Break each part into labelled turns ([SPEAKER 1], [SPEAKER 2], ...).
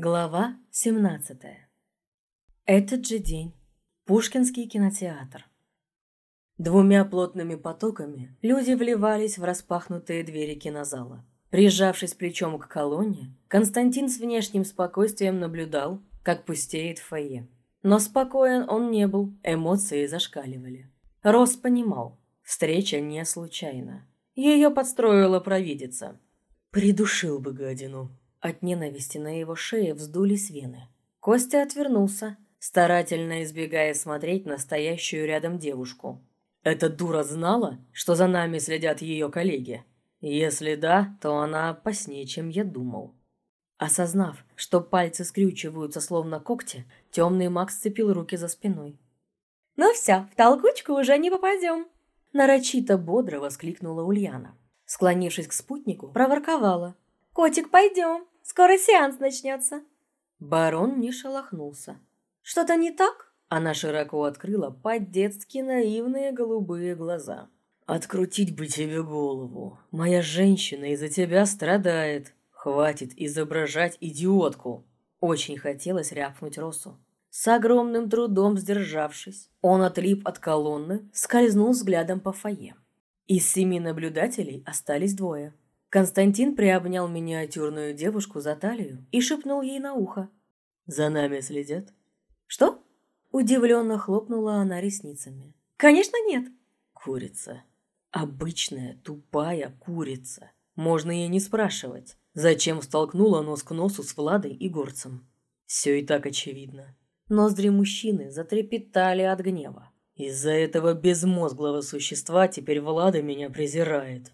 [SPEAKER 1] Глава 17. Этот же день. Пушкинский кинотеатр. Двумя плотными потоками люди вливались в распахнутые двери кинозала. Прижавшись плечом к колонне, Константин с внешним спокойствием наблюдал, как пустеет фойе. Но спокоен он не был, эмоции зашкаливали. Рос понимал, встреча не случайна. Ее подстроила провидица. «Придушил бы гадину», от ненависти на его шее вздулись вены. Костя отвернулся, старательно избегая смотреть на стоящую рядом девушку. «Эта дура знала, что за нами следят ее коллеги? Если да, то она опаснее, чем я думал». Осознав, что пальцы скрючиваются словно когти, темный Макс сцепил руки за спиной.
[SPEAKER 2] «Ну все, в толкучку уже не попадем!»
[SPEAKER 1] Нарочито бодро воскликнула Ульяна. Склонившись к спутнику, проворковала.
[SPEAKER 2] «Котик, пойдем, скоро сеанс начнется».
[SPEAKER 1] Барон не шелохнулся.
[SPEAKER 2] «Что-то не так?»
[SPEAKER 1] Она широко открыла по-детски наивные голубые глаза. «Открутить бы тебе голову. Моя женщина из-за тебя страдает. Хватит изображать идиотку!» Очень хотелось рявкнуть Росу. С огромным трудом сдержавшись, он отлип от колонны, скользнул взглядом по фойе. Из семи наблюдателей остались двое. Константин приобнял миниатюрную девушку за талию и шепнул ей на ухо. «За нами следят?» «Что?» Удивленно хлопнула она ресницами.
[SPEAKER 2] «Конечно нет!»
[SPEAKER 1] «Курица. Обычная тупая курица. Можно ей не спрашивать, зачем столкнула нос к носу с Владой и Горцем. Все и так очевидно. Ноздри мужчины затрепетали от гнева. Из-за этого безмозглого существа теперь Влада меня презирает.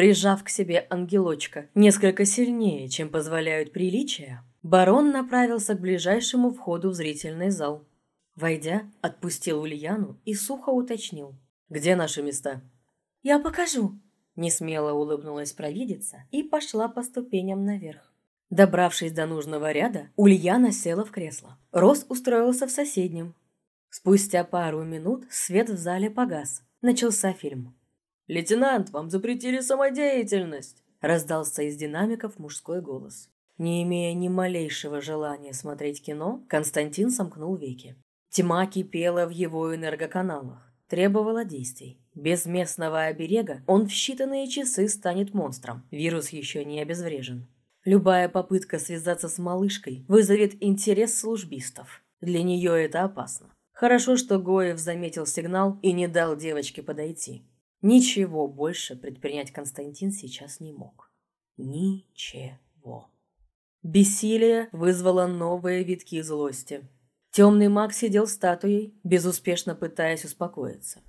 [SPEAKER 1] Прижав к себе ангелочка несколько сильнее, чем позволяют приличия, барон направился к ближайшему входу в зрительный зал. Войдя, отпустил Ульяну и сухо уточнил. «Где наши места?»
[SPEAKER 2] «Я покажу», –
[SPEAKER 1] несмело улыбнулась провидица и пошла по ступеням наверх. Добравшись до нужного ряда, Ульяна села в кресло. Рос устроился в соседнем. Спустя пару минут свет в зале погас. Начался фильм. «Лейтенант, вам запретили самодеятельность!» Раздался из динамиков мужской голос. Не имея ни малейшего желания смотреть кино, Константин сомкнул веки. Тьма кипела в его энергоканалах, требовала действий. Без местного оберега он в считанные часы станет монстром. Вирус еще не обезврежен. Любая попытка связаться с малышкой вызовет интерес службистов. Для нее это опасно. Хорошо, что Гоев заметил сигнал и не дал девочке подойти. Ничего больше предпринять Константин сейчас не мог. Ничего. Бессилие вызвало новые витки злости. Темный маг сидел статуей, безуспешно пытаясь успокоиться.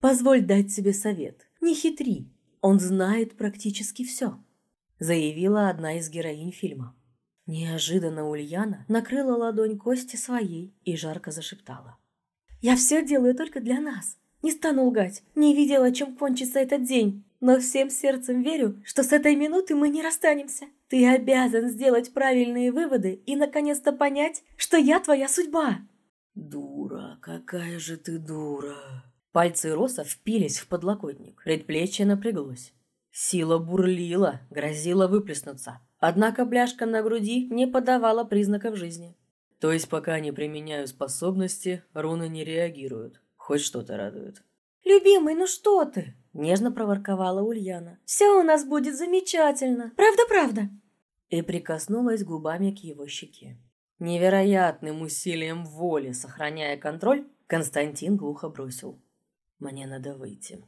[SPEAKER 1] «Позволь дать себе совет. Не хитри. Он знает практически все», – заявила одна из героинь фильма. Неожиданно Ульяна накрыла ладонь Кости своей и жарко зашептала. «Я все делаю только для нас. Не стану лгать, не видела, чем кончится этот день, но всем сердцем верю, что с этой минуты мы не расстанемся. Ты обязан сделать правильные выводы и наконец-то понять, что я твоя судьба. Дура, какая же ты дура. Пальцы Роса впились в подлокотник, предплечье напряглось. Сила бурлила, грозила выплеснуться. Однако бляшка на груди не подавала признаков жизни. То есть пока не применяю способности, руны не реагируют. Хоть что-то радует.
[SPEAKER 2] «Любимый, ну что ты?»
[SPEAKER 1] – нежно проворковала Ульяна.
[SPEAKER 2] «Все у нас будет замечательно. Правда-правда?»
[SPEAKER 1] И прикоснулась губами к его щеке. Невероятным усилием воли, сохраняя контроль, Константин глухо бросил. «Мне надо выйти».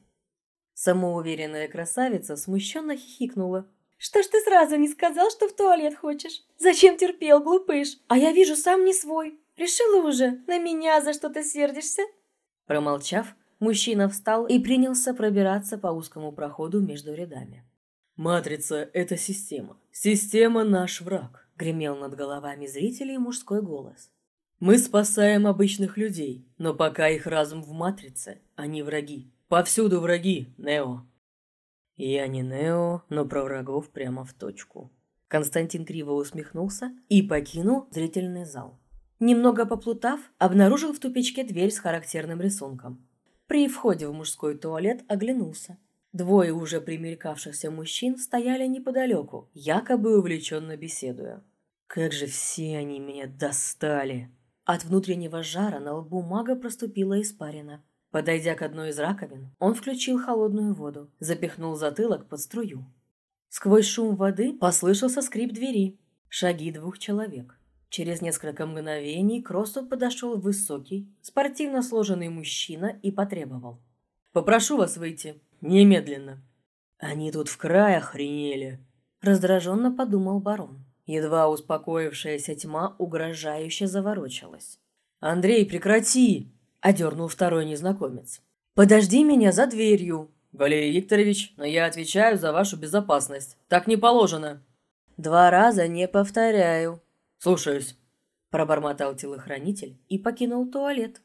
[SPEAKER 1] Самоуверенная красавица смущенно хихикнула.
[SPEAKER 2] «Что ж ты сразу не сказал, что в туалет хочешь? Зачем терпел, глупыш? А я вижу, сам не свой. Решила уже? На меня за что-то сердишься?»
[SPEAKER 1] Промолчав, мужчина встал и принялся пробираться по узкому проходу между рядами. «Матрица – это система. Система – наш враг», – гремел над головами зрителей мужской голос. «Мы спасаем обычных людей, но пока их разум в матрице, они враги. Повсюду враги, Нео». «Я не Нео, но про врагов прямо в точку». Константин криво усмехнулся и покинул зрительный зал. Немного поплутав, обнаружил в тупичке дверь с характерным рисунком. При входе в мужской туалет оглянулся. Двое уже примелькавшихся мужчин стояли неподалеку, якобы увлеченно беседуя. Как же все они меня достали! От внутреннего жара на лбу мага проступила испарина. Подойдя к одной из раковин, он включил холодную воду, запихнул затылок под струю. Сквозь шум воды послышался скрип двери. Шаги двух человек. Через несколько мгновений к Росу подошел высокий, спортивно сложенный мужчина и потребовал. «Попрошу вас выйти. Немедленно». «Они тут в край охренели», – раздраженно подумал барон. Едва успокоившаяся тьма угрожающе заворочалась. «Андрей, прекрати!» – одернул второй незнакомец. «Подожди меня за дверью!» «Валерий Викторович, но я отвечаю за вашу безопасность. Так не положено!» «Два раза не повторяю», «Слушаюсь», – пробормотал телохранитель и покинул туалет.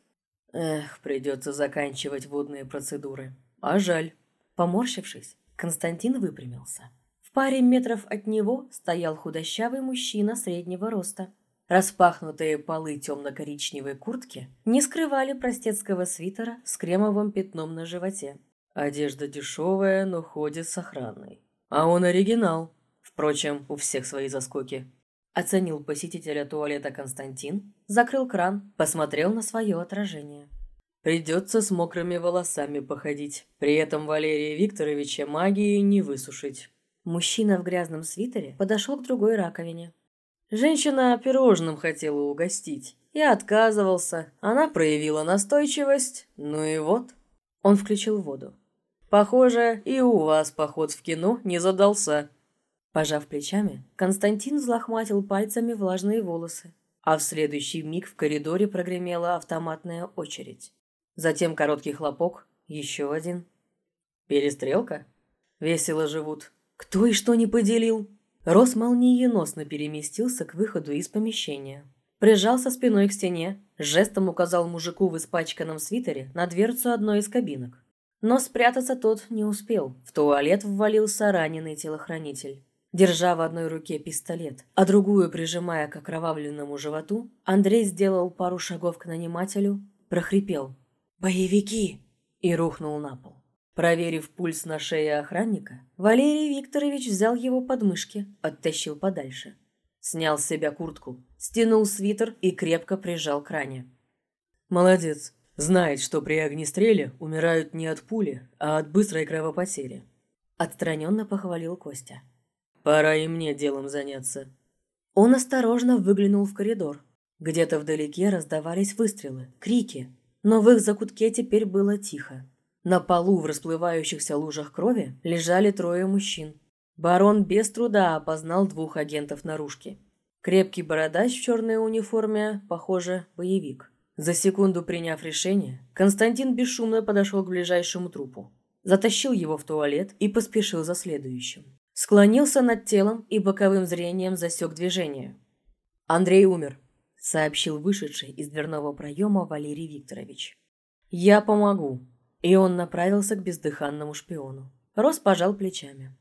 [SPEAKER 1] «Эх, придется заканчивать водные процедуры. А жаль». Поморщившись, Константин выпрямился. В паре метров от него стоял худощавый мужчина среднего роста. Распахнутые полы темно-коричневой куртки не скрывали простецкого свитера с кремовым пятном на животе. Одежда дешевая, но ходит с охраной. А он оригинал. Впрочем, у всех свои заскоки. Оценил посетителя туалета Константин, закрыл кран, посмотрел на свое отражение. Придется с мокрыми волосами походить. При этом Валерия Викторовича магии не высушить. Мужчина в грязном свитере подошел к другой раковине. Женщина пирожным хотела угостить. Я отказывался. Она проявила настойчивость. Ну и вот. Он включил воду. Похоже, и у вас поход в кино не задался. Пожав плечами, Константин взлохматил пальцами влажные волосы, а в следующий миг в коридоре прогремела автоматная очередь. Затем короткий хлопок, еще один. Перестрелка? Весело живут. Кто и что не поделил? Рос молниеносно переместился к выходу из помещения. Прижался спиной к стене, жестом указал мужику в испачканном свитере на дверцу одной из кабинок. Но спрятаться тот не успел. В туалет ввалился раненый телохранитель. Держа в одной руке пистолет, а другую прижимая к окровавленному животу, Андрей сделал пару шагов к нанимателю, прохрипел «Боевики!» и рухнул на пол. Проверив пульс на шее охранника, Валерий Викторович взял его подмышки, оттащил подальше. Снял с себя куртку, стянул свитер и крепко прижал к ране. «Молодец. Знает, что при огнестреле умирают не от пули, а от быстрой кровопотери». Отстраненно похвалил Костя. Пора и мне делом заняться. Он осторожно выглянул в коридор. Где-то вдалеке раздавались выстрелы, крики, но в их закутке теперь было тихо. На полу в расплывающихся лужах крови лежали трое мужчин. Барон без труда опознал двух агентов наружки. Крепкий бородач в черной униформе, похоже, боевик. За секунду приняв решение, Константин бесшумно подошел к ближайшему трупу, затащил его в туалет и поспешил за следующим. Склонился над телом и боковым зрением засек движение. «Андрей умер», — сообщил вышедший из дверного проема Валерий Викторович. «Я помогу». И он направился к бездыханному шпиону. Рос пожал плечами.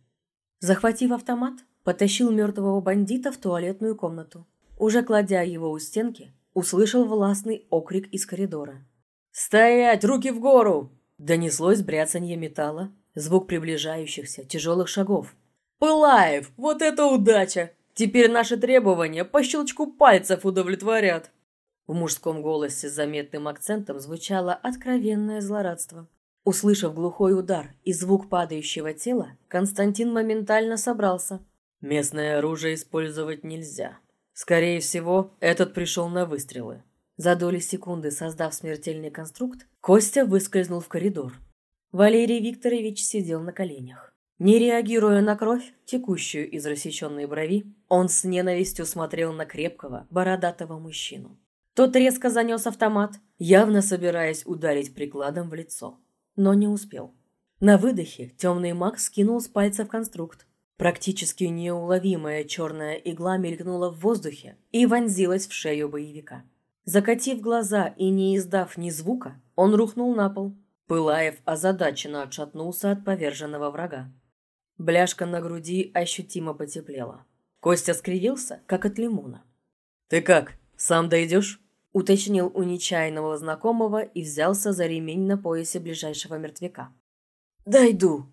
[SPEAKER 1] Захватив автомат, потащил мертвого бандита в туалетную комнату. Уже кладя его у стенки, услышал властный окрик из коридора. «Стоять! Руки в гору!» Донеслось бряцанье металла, звук приближающихся тяжелых шагов. «Пылаев, вот это удача! Теперь наши требования по щелчку пальцев удовлетворят!» В мужском голосе с заметным акцентом звучало откровенное злорадство. Услышав глухой удар и звук падающего тела, Константин моментально собрался. «Местное оружие использовать нельзя. Скорее всего, этот пришел на выстрелы». За доли секунды создав смертельный конструкт, Костя выскользнул в коридор. Валерий Викторович сидел на коленях. Не реагируя на кровь, текущую из рассеченной брови, он с ненавистью смотрел на крепкого, бородатого мужчину. Тот резко занес автомат, явно собираясь ударить прикладом в лицо, но не успел. На выдохе темный маг скинул с пальца в конструкт. Практически неуловимая черная игла мелькнула в воздухе и вонзилась в шею боевика. Закатив глаза и не издав ни звука, он рухнул на пол. Пылаев озадаченно отшатнулся от поверженного врага. Бляшка на груди ощутимо потеплела. Костя скривился, как от лимона. «Ты как, сам дойдешь?» уточнил у нечаянного знакомого и взялся за ремень на поясе ближайшего мертвяка. «Дойду!»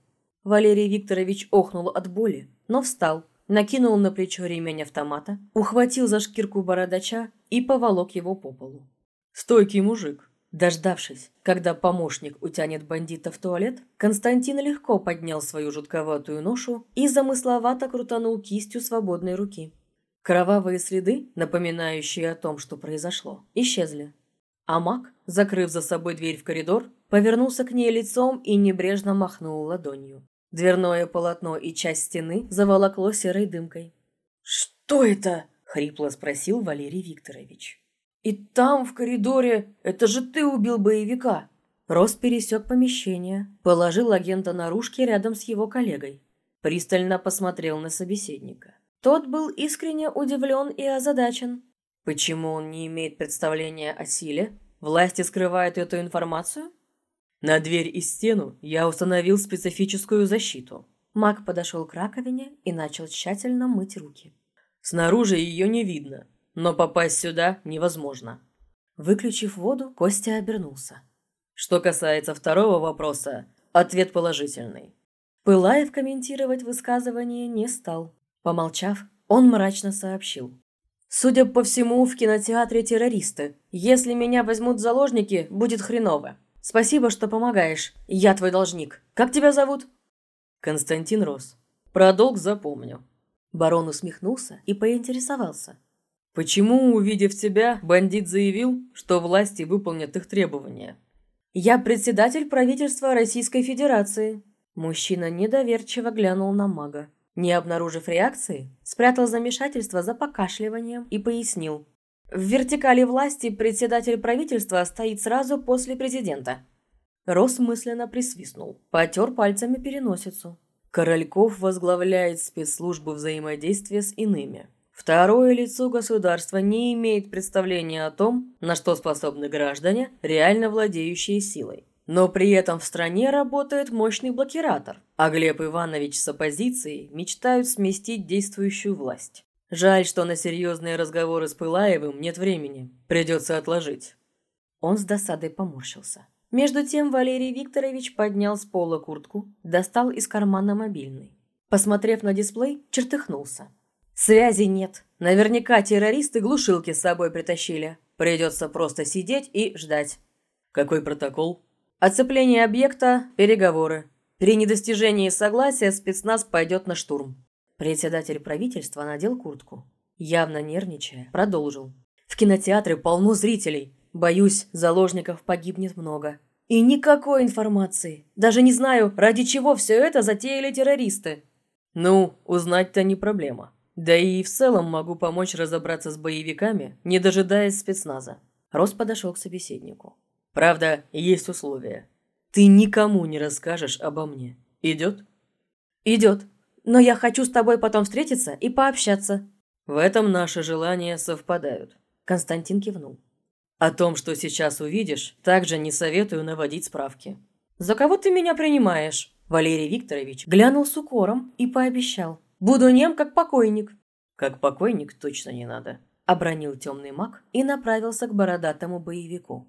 [SPEAKER 1] Валерий Викторович охнул от боли, но встал, накинул на плечо ремень автомата, ухватил за шкирку бородача и поволок его по полу. Стойкий мужик. Дождавшись, когда помощник утянет бандита в туалет, Константин легко поднял свою жутковатую ношу и замысловато крутанул кистью свободной руки. Кровавые следы, напоминающие о том, что произошло, исчезли. А маг, закрыв за собой дверь в коридор, повернулся к ней лицом и небрежно махнул ладонью. Дверное полотно и часть стены заволокло серой дымкой. «Что это?» – хрипло спросил Валерий Викторович. «И там, в коридоре, это же ты убил боевика!» Рос пересек помещение, положил агента наружки рядом с его коллегой. Пристально посмотрел на собеседника. Тот был искренне удивлен и озадачен. Почему он не имеет представления о силе? Власти скрывают эту информацию? На дверь и стену я установил специфическую защиту. Маг подошел к раковине и начал тщательно мыть руки. Снаружи ее не видно, но попасть сюда невозможно. Выключив воду, Костя обернулся. Что касается второго вопроса, ответ положительный. Пылаев комментировать высказывание не стал. Помолчав, он мрачно сообщил. «Судя по всему, в кинотеатре террористы. Если меня возьмут в заложники, будет хреново. Спасибо, что помогаешь. Я твой должник. Как тебя зовут?» «Константин Рос. Про долг запомню». Барон усмехнулся и поинтересовался. Почему, увидев тебя, бандит заявил, что власти выполнят их требования? Я председатель правительства Российской Федерации. Мужчина недоверчиво глянул на мага. Не обнаружив реакции, спрятал замешательство за покашливанием и пояснил. В вертикали власти председатель правительства стоит сразу после президента. Рос мысленно присвистнул, потер пальцами переносицу. Корольков возглавляет спецслужбу взаимодействия с иными. Второе лицо государства не имеет представления о том, на что способны граждане, реально владеющие силой. Но при этом в стране работает мощный блокиратор, а Глеб Иванович с оппозицией мечтают сместить действующую власть. Жаль, что на серьезные разговоры с Пылаевым нет времени. Придется отложить. Он с досадой поморщился. Между тем Валерий Викторович поднял с пола куртку, достал из кармана мобильный. Посмотрев на дисплей, чертыхнулся. Связи нет. Наверняка террористы глушилки с собой притащили. Придется просто сидеть и ждать. Какой протокол? Оцепление объекта, переговоры. При недостижении согласия спецназ пойдет на штурм. Председатель правительства надел куртку. Явно нервничая, продолжил. В кинотеатре полно зрителей. Боюсь, заложников погибнет много. И никакой информации. Даже не знаю, ради чего все это затеяли террористы. Ну, узнать-то не проблема. Да и в целом могу помочь разобраться с боевиками, не дожидаясь спецназа. Рос подошел к собеседнику. Правда, есть условия. Ты никому не расскажешь обо мне. Идет? Идет. Но я хочу с тобой потом встретиться и пообщаться. В этом наши желания совпадают. Константин кивнул. О том, что сейчас увидишь, также не советую наводить справки. За кого ты меня принимаешь? Валерий Викторович глянул с укором и пообещал. Буду нем, как покойник». «Как покойник точно не надо», – обронил темный маг и направился к бородатому боевику.